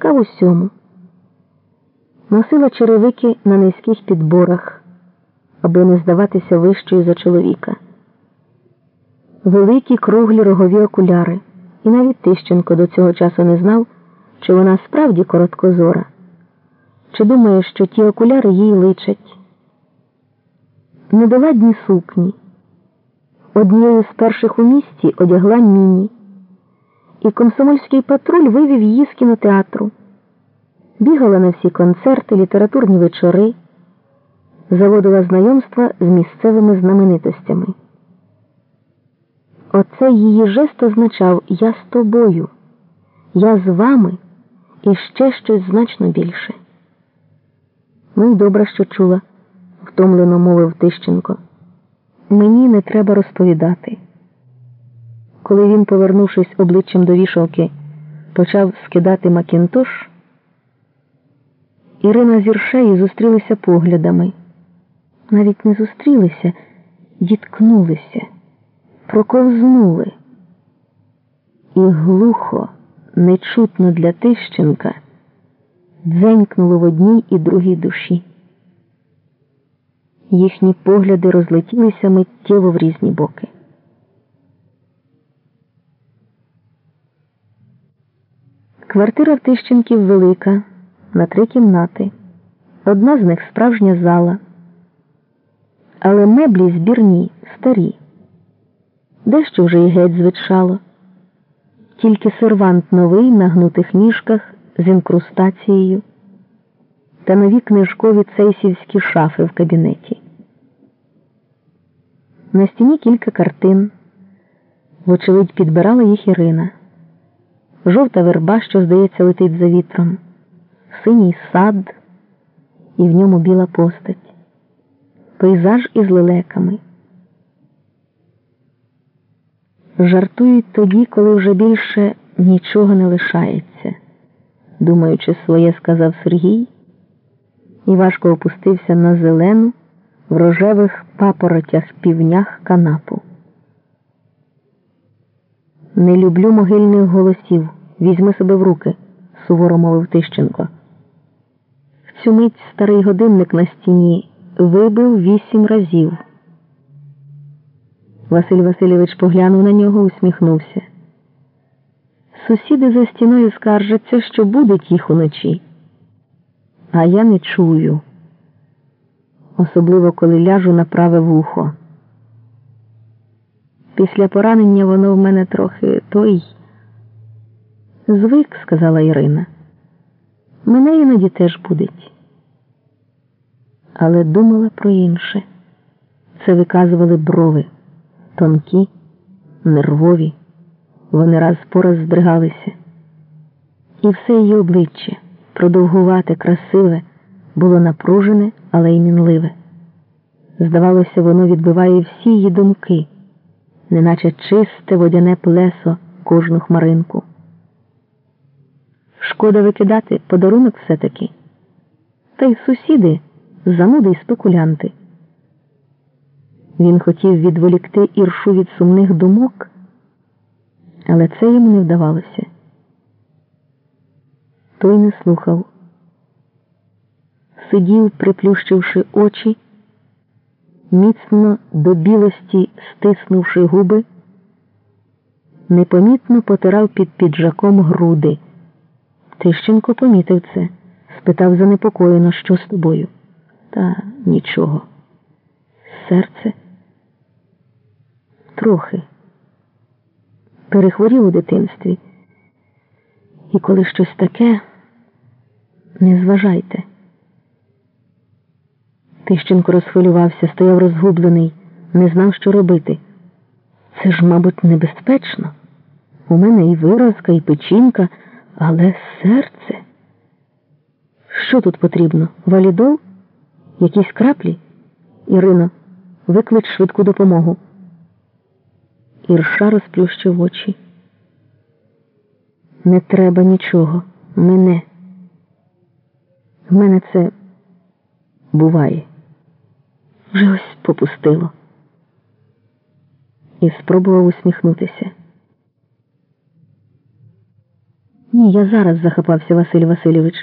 така в усьому. Носила черевики на низьких підборах, аби не здаватися вищою за чоловіка. Великі круглі рогові окуляри, і навіть Тищенко до цього часу не знав, чи вона справді короткозора, чи думає, що ті окуляри їй личать. Недоладні сукні. Однією з перших у місті одягла міні, і комсомольський патруль вивів її з кінотеатру, бігала на всі концерти, літературні вечори, заводила знайомства з місцевими знаменитостями. Оце її жест означав Я з тобою, я з вами і ще щось значно більше. Ну й добре, що чула, втомлено мовив Тищенко. Мені не треба розповідати. Коли він, повернувшись обличчям до вішалки, почав скидати Макінтош, Ірина з Іршею зустрілися поглядами. Навіть не зустрілися, діткнулися, проковзнули. І глухо, нечутно для Тищенка, дзенькнуло в одній і другій душі. Їхні погляди розлетілися миттєво в різні боки. Квартира в Тищенків велика, на три кімнати. Одна з них справжня зала. Але меблі збірні, старі. Дещо вже й геть звичало. Тільки сервант новий на гнутих ніжках з інкрустацією та нові книжкові цейсівські шафи в кабінеті. На стіні кілька картин. Вочевидь, підбирала їх Ірина. Жовта верба, що, здається, летить за вітром, синій сад, і в ньому біла постать, пейзаж із лелеками. Жартують тоді, коли вже більше нічого не лишається, думаючи своє, сказав Сергій, і важко опустився на зелену в рожевих папоротях півнях канапу. Не люблю могильних голосів. Візьми себе в руки, суворо мовив Тищенко. В цю мить старий годинник на стіні вибив вісім разів. Василь Васильович поглянув на нього, усміхнувся. Сусіди за стіною скаржаться, що будуть їх уночі, а я не чую, особливо коли ляжу на праве вухо. Після поранення воно в мене трохи той. Звик, сказала Ірина. Мене іноді теж будить. Але думала про інше. Це виказували брови, тонкі, нервові. Вони раз по раз здригалися. І все її обличчя, продовгувате, красиве, було напружене, але й мінливе. Здавалося, воно відбиває всі її думки неначе чисте водяне плесо кожну хмаринку. Шкода викидати подарунок все-таки. Та й сусіди зануди й спекулянти. Він хотів відволікти іршу від сумних думок, але це йому не вдавалося. Той не слухав, сидів, приплющивши очі міцно до білості стиснувши губи, непомітно потирав під піджаком груди. Тищенко помітив це, спитав занепокоєно, що з тобою. Та нічого. Серце трохи перехворів у дитинстві. І коли щось таке, не зважайте. Тищенко розхвилювався, стояв розгублений, не знав, що робити. Це ж, мабуть, небезпечно. У мене і виразка, і печінка, але серце. Що тут потрібно? Валідол? Якісь краплі? Ірино, виклич швидку допомогу. Ірша розплющив очі. Не треба нічого. Мене. В мене це буває вже ось попустило. І спробував усміхнутися. Ні, я зараз захопався Василь Васильович.